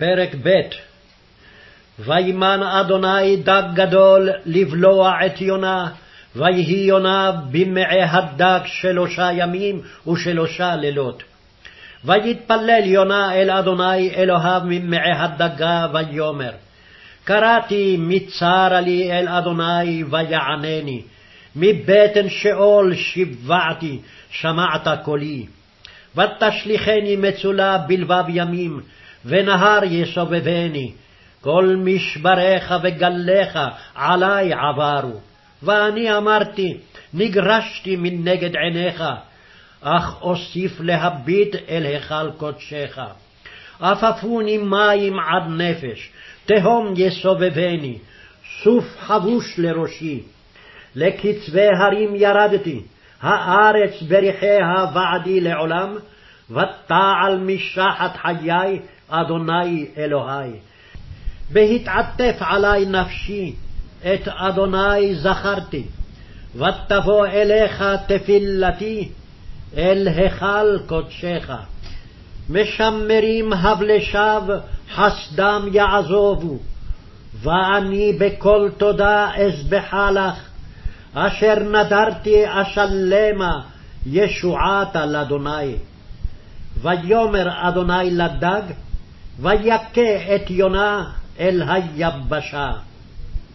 פרק ב' וימן אדוני דג גדול לבלוע את יונה, ויהי יונה במעי הדג שלושה ימים ושלושה לילות. ויתפלל יונה אל אדוני אלוהיו ממעי הדגה, ויאמר, קראתי מצרה לי אל אדוני ויענני, מבטן שאול שיוועתי, שמעת קולי. ותשליכני מצולה בלבב ימים, ונהר יסובבני. כל משבריך וגליך עלי עברו. ואני אמרתי, נגרשתי מנגד עיניך, אך אוסיף להביט אל היכל קודשך. עפפוני מים עד נפש, תהום יסובבני, סוף חבוש לראשי. לקצווי הרים ירדתי, הארץ בריחיה ועדי לעולם, ותעל משחת חיי, אדוני אלוהי. בהתעטף עלי נפשי, את אדוני זכרתי, ותבוא אליך תפילתי, אל היכל קודשך. משמרים הבלי שווא, חסדם יעזובו, ואני בקול תודה אזבחה לך, אשר נדרתי אשלמה, ישועת לאדוני. ויאמר אדוני לדג, ויכה את יונה אל היבשה.